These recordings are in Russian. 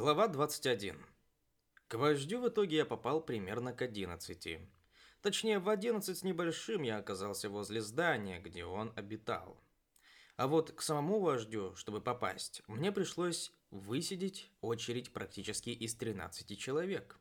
Глава 21. К вождю в итоге я попал примерно к 11. Точнее, в 11 с небольшим я оказался возле здания, где он обитал. А вот к самому вождю, чтобы попасть, мне пришлось высидеть очередь практически из 13 человек.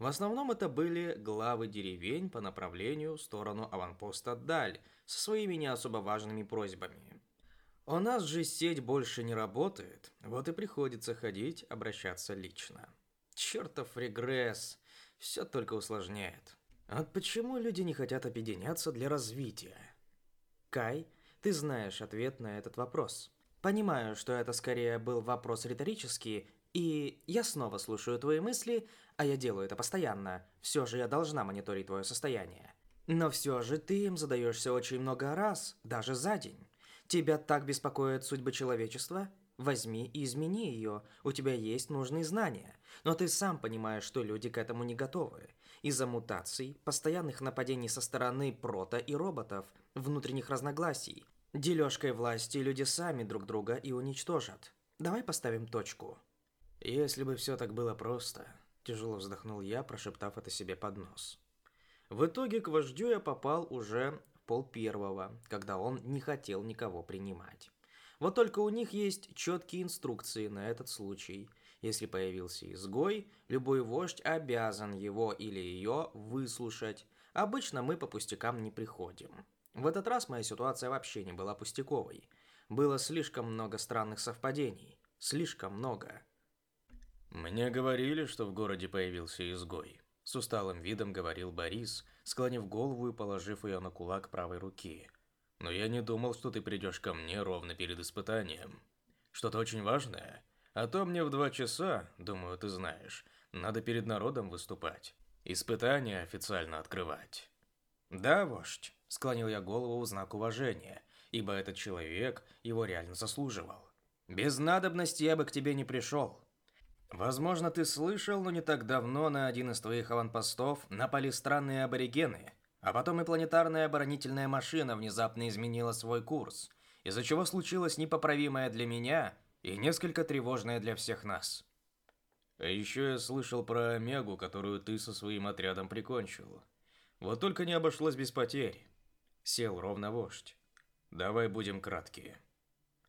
В основном это были главы деревень по направлению в сторону аванпоста Даль со своими не особо важными просьбами. У нас же сеть больше не работает, вот и приходится ходить, обращаться лично. Чертов регресс, все только усложняет. Вот почему люди не хотят объединяться для развития? Кай, ты знаешь ответ на этот вопрос. Понимаю, что это скорее был вопрос риторический, и я снова слушаю твои мысли, а я делаю это постоянно. Все же я должна мониторить твое состояние. Но все же ты им задаешься очень много раз, даже за день. Тебя так беспокоит судьба человечества? Возьми и измени ее. У тебя есть нужные знания. Но ты сам понимаешь, что люди к этому не готовы. Из-за мутаций, постоянных нападений со стороны прота и роботов, внутренних разногласий. Дележкой власти люди сами друг друга и уничтожат. Давай поставим точку. Если бы все так было просто, тяжело вздохнул я, прошептав это себе под нос. В итоге к вождю я попал уже пол первого, когда он не хотел никого принимать. Вот только у них есть четкие инструкции на этот случай. Если появился изгой, любой вождь обязан его или ее выслушать. Обычно мы по пустякам не приходим. В этот раз моя ситуация вообще не была пустяковой. Было слишком много странных совпадений. Слишком много. Мне говорили, что в городе появился изгой. С усталым видом говорил Борис, склонив голову и положив ее на кулак правой руки. «Но я не думал, что ты придешь ко мне ровно перед испытанием. Что-то очень важное? А то мне в два часа, думаю, ты знаешь, надо перед народом выступать. Испытание официально открывать». «Да, вождь», — склонил я голову в знак уважения, ибо этот человек его реально заслуживал. «Без надобности я бы к тебе не пришел». Возможно, ты слышал, но не так давно на один из твоих аванпостов напали странные аборигены, а потом и планетарная оборонительная машина внезапно изменила свой курс, из-за чего случилось непоправимое для меня и несколько тревожное для всех нас. А еще я слышал про Омегу, которую ты со своим отрядом прикончил. Вот только не обошлось без потерь. Сел ровно вождь. Давай будем краткие.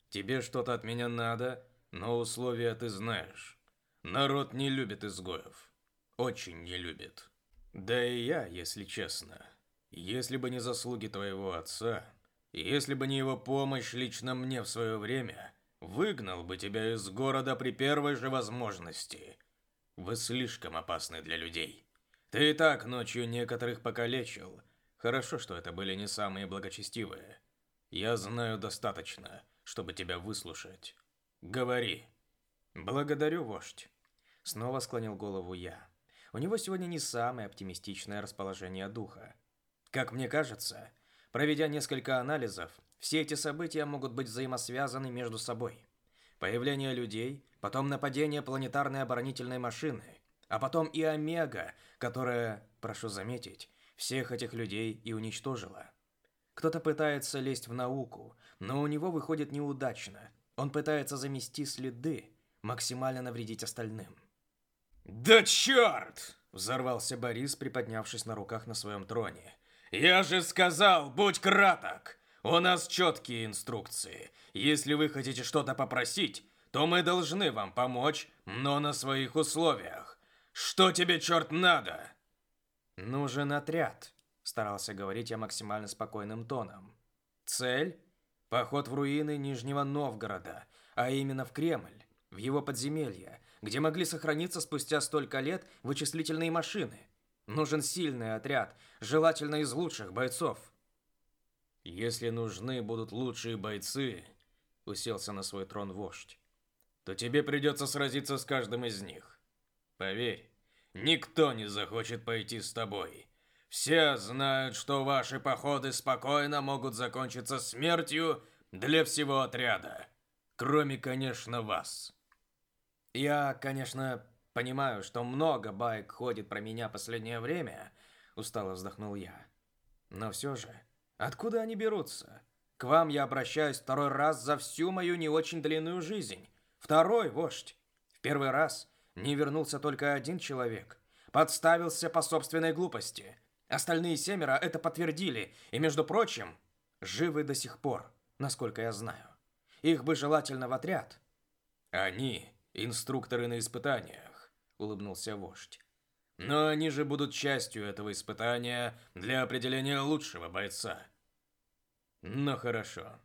Тебе что-то от меня надо, но условия ты знаешь. Народ не любит изгоев. Очень не любит. Да и я, если честно. Если бы не заслуги твоего отца, если бы не его помощь лично мне в свое время, выгнал бы тебя из города при первой же возможности. Вы слишком опасны для людей. Ты и так ночью некоторых покалечил. Хорошо, что это были не самые благочестивые. Я знаю достаточно, чтобы тебя выслушать. Говори. Благодарю, вождь. Снова склонил голову я. У него сегодня не самое оптимистичное расположение духа. Как мне кажется, проведя несколько анализов, все эти события могут быть взаимосвязаны между собой. Появление людей, потом нападение планетарной оборонительной машины, а потом и Омега, которая, прошу заметить, всех этих людей и уничтожила. Кто-то пытается лезть в науку, но у него выходит неудачно. Он пытается замести следы, максимально навредить остальным. «Да черт!» – взорвался Борис, приподнявшись на руках на своем троне. «Я же сказал, будь краток! У нас четкие инструкции. Если вы хотите что-то попросить, то мы должны вам помочь, но на своих условиях. Что тебе, черт, надо?» «Нужен отряд», – старался говорить я максимально спокойным тоном. «Цель – поход в руины Нижнего Новгорода, а именно в Кремль, в его подземелье, где могли сохраниться спустя столько лет вычислительные машины. Нужен сильный отряд, желательно из лучших бойцов. Если нужны будут лучшие бойцы, уселся на свой трон вождь, то тебе придется сразиться с каждым из них. Поверь, никто не захочет пойти с тобой. Все знают, что ваши походы спокойно могут закончиться смертью для всего отряда. Кроме, конечно, вас. Я, конечно, понимаю, что много байк ходит про меня последнее время, устало вздохнул я. Но все же, откуда они берутся? К вам я обращаюсь второй раз за всю мою не очень длинную жизнь. Второй, вождь. В первый раз не вернулся только один человек. Подставился по собственной глупости. Остальные семеро это подтвердили, и, между прочим, живы до сих пор, насколько я знаю. Их бы желательно в отряд. Они инструкторы на испытаниях, улыбнулся вождь. Но они же будут частью этого испытания для определения лучшего бойца. Ну хорошо.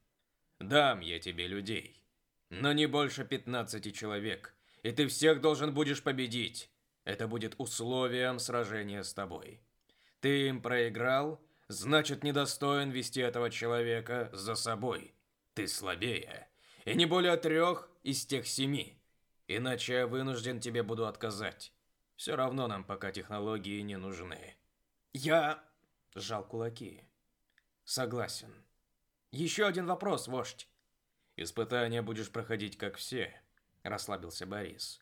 Дам я тебе людей. Но не больше 15 человек. И ты всех должен будешь победить. Это будет условием сражения с тобой. Ты им проиграл, значит недостоин вести этого человека за собой. Ты слабее. И не более трех из тех семи. Иначе я вынужден тебе буду отказать. Все равно нам пока технологии не нужны. Я сжал кулаки. Согласен. Еще один вопрос, вождь. Испытания будешь проходить как все, расслабился Борис.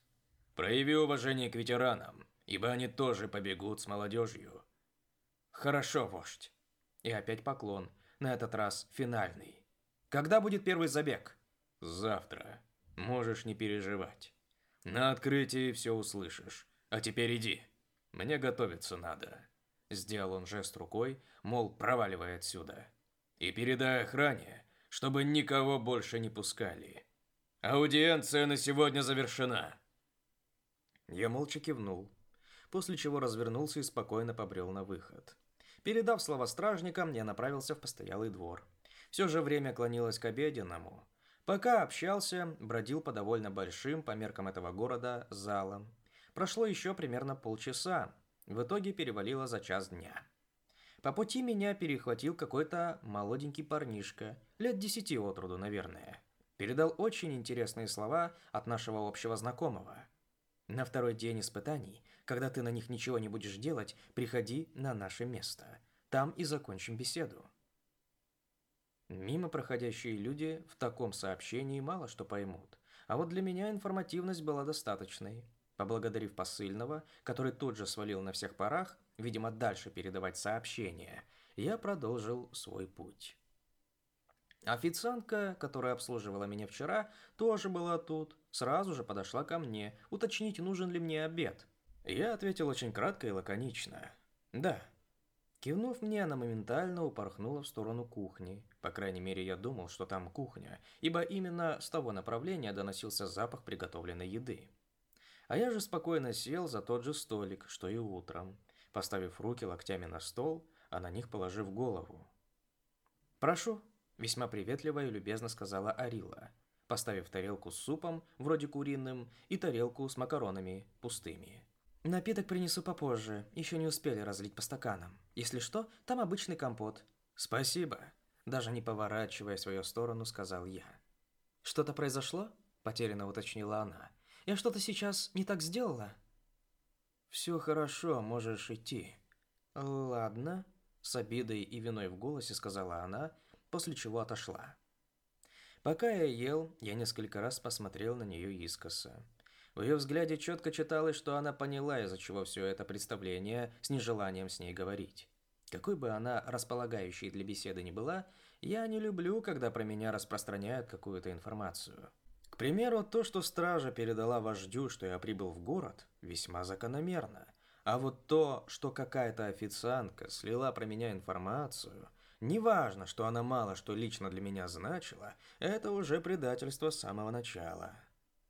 Прояви уважение к ветеранам, ибо они тоже побегут с молодежью. Хорошо, вождь. И опять поклон, на этот раз финальный. Когда будет первый забег? Завтра. Можешь не переживать. На открытии все услышишь. А теперь иди. Мне готовиться надо. Сделал он жест рукой, мол, проваливай отсюда. И передай охране, чтобы никого больше не пускали. Аудиенция на сегодня завершена. Я молча кивнул, после чего развернулся и спокойно побрел на выход. Передав слова стражникам, я направился в постоялый двор. Все же время клонилось к обеденному. Пока общался, бродил по довольно большим, по меркам этого города, залам. Прошло еще примерно полчаса. В итоге перевалило за час дня. По пути меня перехватил какой-то молоденький парнишка, лет десяти от роду, наверное. Передал очень интересные слова от нашего общего знакомого. На второй день испытаний, когда ты на них ничего не будешь делать, приходи на наше место. Там и закончим беседу. Мимо проходящие люди в таком сообщении мало что поймут. А вот для меня информативность была достаточной. Поблагодарив посыльного, который тут же свалил на всех парах, видимо, дальше передавать сообщение, я продолжил свой путь. Официантка, которая обслуживала меня вчера, тоже была тут. Сразу же подошла ко мне, уточнить, нужен ли мне обед. Я ответил очень кратко и лаконично. «Да». Кивнув мне, она моментально упорхнула в сторону кухни. По крайней мере, я думал, что там кухня, ибо именно с того направления доносился запах приготовленной еды. А я же спокойно сел за тот же столик, что и утром, поставив руки локтями на стол, а на них положив голову. «Прошу», – весьма приветливо и любезно сказала Арила, поставив тарелку с супом, вроде куриным, и тарелку с макаронами, пустыми. Напиток принесу попозже, еще не успели разлить по стаканам. Если что, там обычный компот. Спасибо. Даже не поворачивая свою сторону, сказал я. Что-то произошло? Потерянно уточнила она. Я что-то сейчас не так сделала? Все хорошо, можешь идти. Ладно. С обидой и виной в голосе сказала она, после чего отошла. Пока я ел, я несколько раз посмотрел на нее искоса. В ее взгляде четко читалось, что она поняла, из-за чего все это представление с нежеланием с ней говорить. Какой бы она располагающей для беседы ни была, я не люблю, когда про меня распространяют какую-то информацию. К примеру, то, что стража передала вождю, что я прибыл в город, весьма закономерно. А вот то, что какая-то официантка слила про меня информацию, неважно, что она мало что лично для меня значила, это уже предательство с самого начала.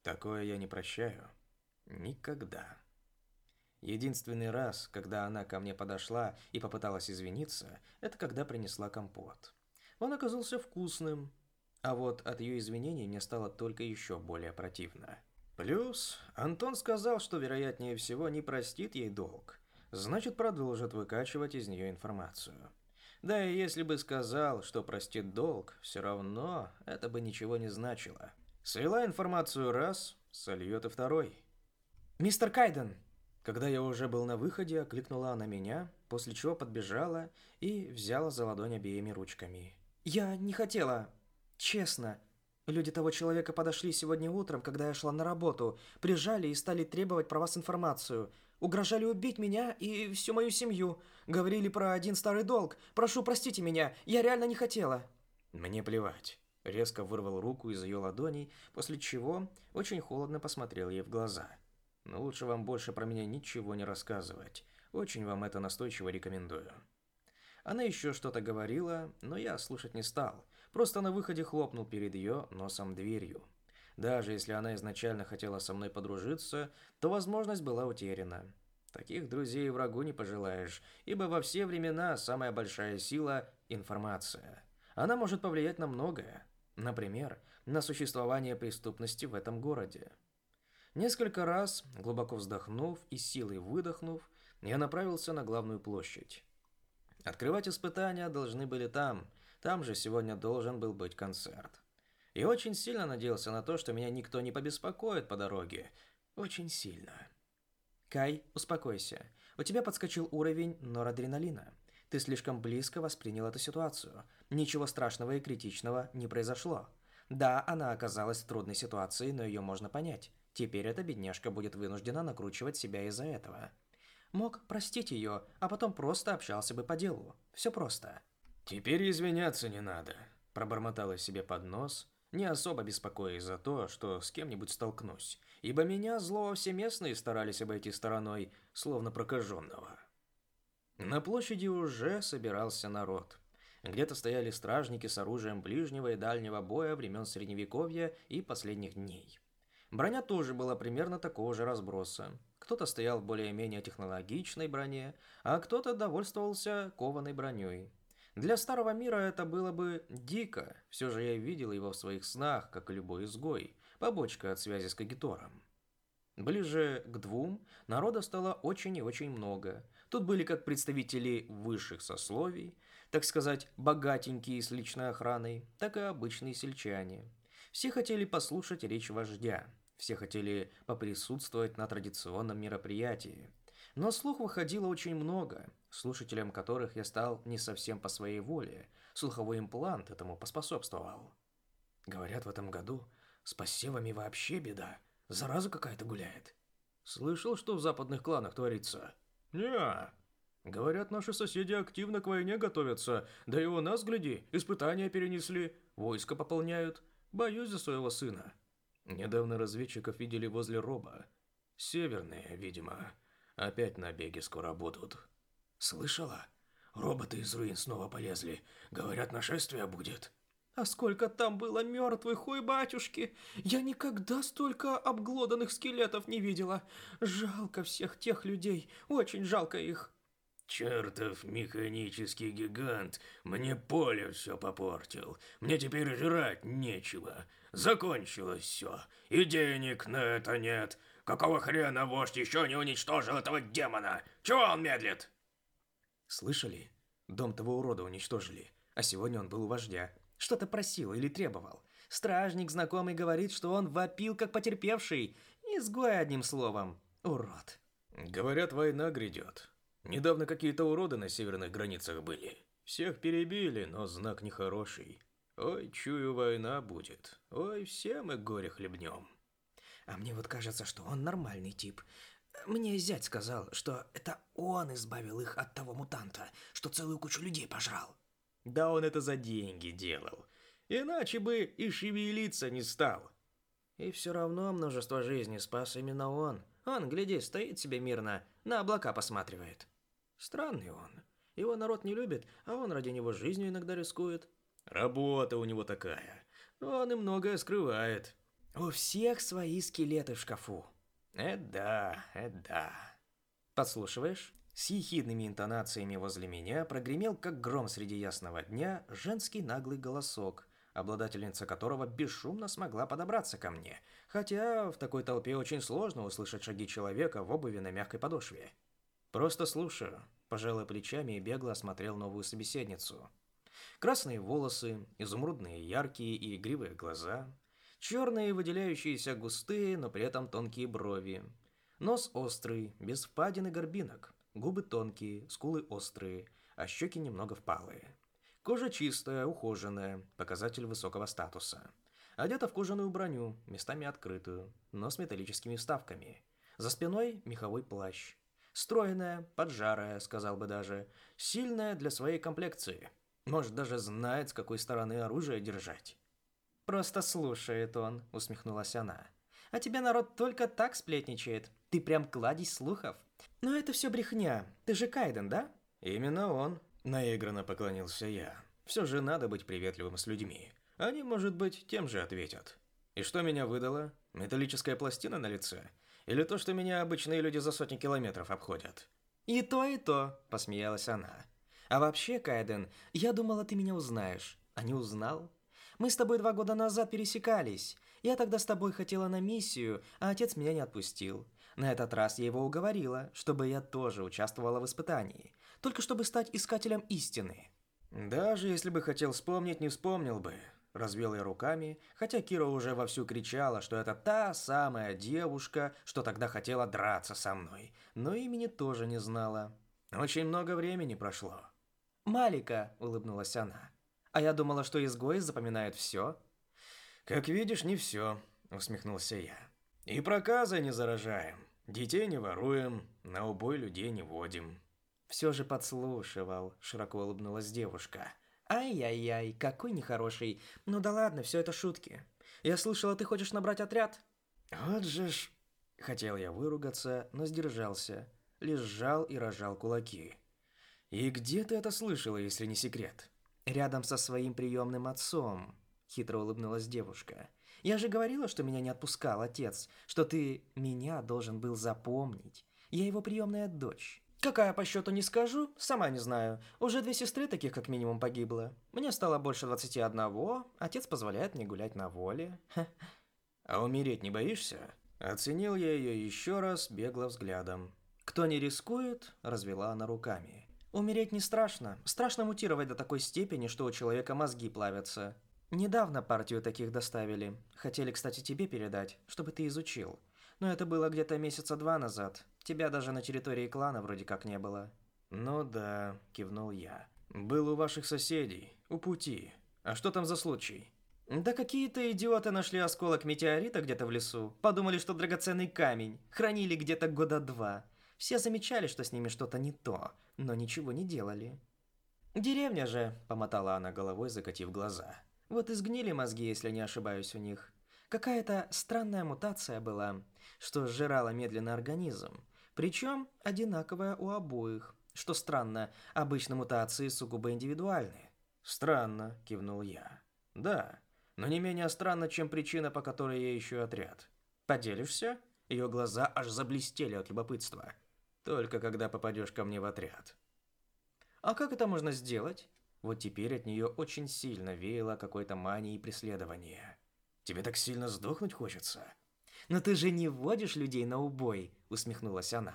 Такое я не прощаю. Никогда. Единственный раз, когда она ко мне подошла и попыталась извиниться, это когда принесла компот. Он оказался вкусным, а вот от ее извинений мне стало только еще более противно. Плюс Антон сказал, что вероятнее всего не простит ей долг, значит продолжит выкачивать из нее информацию. Да и если бы сказал, что простит долг, все равно это бы ничего не значило. Слила информацию раз, сольет и второй. «Мистер Кайден!» Когда я уже был на выходе, окликнула она меня, после чего подбежала и взяла за ладонь обеими ручками. «Я не хотела. Честно. Люди того человека подошли сегодня утром, когда я шла на работу, прижали и стали требовать про вас информацию. Угрожали убить меня и всю мою семью. Говорили про один старый долг. Прошу, простите меня, я реально не хотела». «Мне плевать. Резко вырвал руку из ее ладоней, после чего очень холодно посмотрел ей в глаза. «Но лучше вам больше про меня ничего не рассказывать. Очень вам это настойчиво рекомендую». Она еще что-то говорила, но я слушать не стал. Просто на выходе хлопнул перед ее носом дверью. Даже если она изначально хотела со мной подружиться, то возможность была утеряна. Таких друзей врагу не пожелаешь, ибо во все времена самая большая сила – информация. Она может повлиять на многое. Например, на существование преступности в этом городе. Несколько раз, глубоко вздохнув и силой выдохнув, я направился на главную площадь. Открывать испытания должны были там, там же сегодня должен был быть концерт. И очень сильно надеялся на то, что меня никто не побеспокоит по дороге. Очень сильно. Кай, успокойся. У тебя подскочил уровень норадреналина. Ты слишком близко воспринял эту ситуацию. Ничего страшного и критичного не произошло. Да, она оказалась в трудной ситуации, но ее можно понять. Теперь эта бедняжка будет вынуждена накручивать себя из-за этого. Мог простить ее, а потом просто общался бы по делу. Все просто. «Теперь извиняться не надо», – пробормотала себе под нос, не особо беспокоясь за то, что с кем-нибудь столкнусь, ибо меня злого все местные старались обойти стороной, словно прокаженного. На площади уже собирался народ. Где-то стояли стражники с оружием ближнего и дальнего боя времен Средневековья и последних дней. Броня тоже была примерно такого же разброса. Кто-то стоял в более-менее технологичной броне, а кто-то довольствовался кованой броней. Для старого мира это было бы дико, все же я видел его в своих снах, как и любой изгой, побочка от связи с Кагитором. Ближе к двум народа стало очень и очень много. Тут были как представители высших сословий, так сказать, богатенькие с личной охраной, так и обычные сельчане. Все хотели послушать речь вождя, все хотели поприсутствовать на традиционном мероприятии. Но слух выходило очень много, слушателем которых я стал не совсем по своей воле. Слуховой имплант этому поспособствовал. Говорят, в этом году с посевами вообще беда. Зараза какая-то гуляет. Слышал, что в западных кланах творится? Не Говорят, наши соседи активно к войне готовятся. Да и у нас, гляди, испытания перенесли, войско пополняют. Боюсь за своего сына. Недавно разведчиков видели возле Роба. Северные, видимо. Опять набеги скоро будут. Слышала? Роботы из руин снова полезли. Говорят, нашествие будет. А сколько там было мертвых, ой, батюшки! Я никогда столько обглоданных скелетов не видела. Жалко всех тех людей, очень жалко их. Чертов механический гигант мне поле все попортил. Мне теперь жрать нечего. Закончилось все. И денег на это нет. Какого хрена вождь еще не уничтожил этого демона? Чего он медлит? Слышали? Дом того урода уничтожили. А сегодня он был у вождя. Что-то просил или требовал. Стражник знакомый говорит, что он вопил, как потерпевший. Изгой одним словом. Урод. Говорят, война грядет. Недавно какие-то уроды на северных границах были. Всех перебили, но знак нехороший. Ой, чую, война будет. Ой, все мы горе хлебнем. А мне вот кажется, что он нормальный тип. Мне зять сказал, что это он избавил их от того мутанта, что целую кучу людей пожрал. Да он это за деньги делал. Иначе бы и шевелиться не стал. И все равно множество жизней спас именно он. Он, гляди, стоит себе мирно, на облака посматривает. Странный он. Его народ не любит, а он ради него жизнью иногда рискует. Работа у него такая. Он и многое скрывает. У всех свои скелеты в шкафу. Это да, это да. Подслушиваешь? С ехидными интонациями возле меня прогремел, как гром среди ясного дня, женский наглый голосок, обладательница которого бесшумно смогла подобраться ко мне, хотя в такой толпе очень сложно услышать шаги человека в обуви на мягкой подошве. Просто слушаю, пожалуй плечами и бегло осмотрел новую собеседницу. Красные волосы, изумрудные яркие и игривые глаза, черные выделяющиеся густые, но при этом тонкие брови, нос острый, без впадин и горбинок, Губы тонкие, скулы острые, а щеки немного впалые. Кожа чистая, ухоженная, показатель высокого статуса. Одета в кожаную броню, местами открытую, но с металлическими вставками. За спиной меховой плащ. Стройная, поджарая, сказал бы даже. Сильная для своей комплекции. Может, даже знает, с какой стороны оружие держать. Просто слушает он, усмехнулась она. А тебе народ только так сплетничает. Ты прям кладезь слухов. Но это все брехня. Ты же Кайден, да? Именно он. Наигранно поклонился я. Все же надо быть приветливым с людьми. Они, может быть, тем же ответят. И что меня выдало? Металлическая пластина на лице? Или то, что меня обычные люди за сотни километров обходят? И то, и то, посмеялась она. А вообще, Кайден, я думала, ты меня узнаешь. А не узнал? Мы с тобой два года назад пересекались. Я тогда с тобой хотела на миссию, а отец меня не отпустил. На этот раз я его уговорила, чтобы я тоже участвовала в испытании. Только чтобы стать искателем истины. Даже если бы хотел вспомнить, не вспомнил бы. Развел я руками, хотя Кира уже вовсю кричала, что это та самая девушка, что тогда хотела драться со мной, но имени тоже не знала. Очень много времени прошло. «Малика», — улыбнулась она. «А я думала, что изгои запоминают все». «Как видишь, не все», — усмехнулся я. «И проказы не заражаем, детей не воруем, на убой людей не водим». «Все же подслушивал», — широко улыбнулась девушка. Ай-яй-яй, какой нехороший. Ну да ладно, все это шутки. Я слышала, ты хочешь набрать отряд? Вот же ж... Хотел я выругаться, но сдержался. Лишь сжал и рожал кулаки. И где ты это слышала, если не секрет? Рядом со своим приемным отцом, хитро улыбнулась девушка. Я же говорила, что меня не отпускал отец, что ты меня должен был запомнить. Я его приемная дочь. Какая по счету не скажу, сама не знаю. Уже две сестры таких как минимум погибло. Мне стало больше 21, отец позволяет мне гулять на воле. А умереть не боишься? Оценил я ее еще раз, бегло взглядом. Кто не рискует, развела она руками. Умереть не страшно. Страшно мутировать до такой степени, что у человека мозги плавятся. Недавно партию таких доставили. Хотели, кстати, тебе передать, чтобы ты изучил. Но это было где-то месяца два назад. Тебя даже на территории клана вроде как не было. Ну да, кивнул я. Был у ваших соседей, у пути. А что там за случай? Да какие-то идиоты нашли осколок метеорита где-то в лесу. Подумали, что драгоценный камень. Хранили где-то года два. Все замечали, что с ними что-то не то, но ничего не делали. «Деревня же», — помотала она головой, закатив глаза. «Вот и сгнили мозги, если не ошибаюсь у них. Какая-то странная мутация была, что сжирала медленно организм. Причем одинаковая у обоих. Что странно, обычно мутации сугубо индивидуальны. «Странно», — кивнул я. «Да, но не менее странно, чем причина, по которой я ищу отряд. Поделишься?» Ее глаза аж заблестели от любопытства. «Только когда попадешь ко мне в отряд». «А как это можно сделать?» Вот теперь от нее очень сильно веяло какой-то манией преследования. «Тебе так сильно сдохнуть хочется?» «Но ты же не вводишь людей на убой», — усмехнулась она.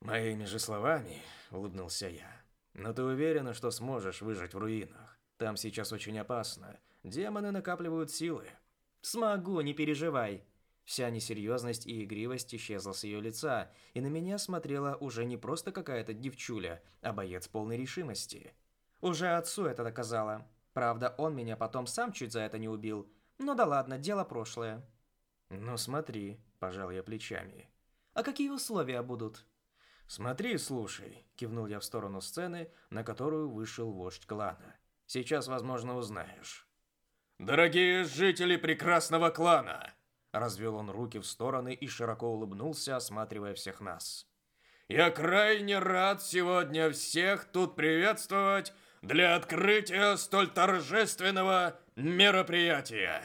«Моими же словами», — улыбнулся я. «Но ты уверена, что сможешь выжить в руинах? Там сейчас очень опасно. Демоны накапливают силы». «Смогу, не переживай». Вся несерьезность и игривость исчезла с ее лица, и на меня смотрела уже не просто какая-то девчуля, а боец полной решимости. Уже отцу это доказала. Правда, он меня потом сам чуть за это не убил. Ну да ладно, дело прошлое. «Ну смотри», – пожал я плечами. «А какие условия будут?» «Смотри, слушай», – кивнул я в сторону сцены, на которую вышел вождь клана. «Сейчас, возможно, узнаешь». «Дорогие жители прекрасного клана!» Развел он руки в стороны и широко улыбнулся, осматривая всех нас. «Я крайне рад сегодня всех тут приветствовать для открытия столь торжественного мероприятия!»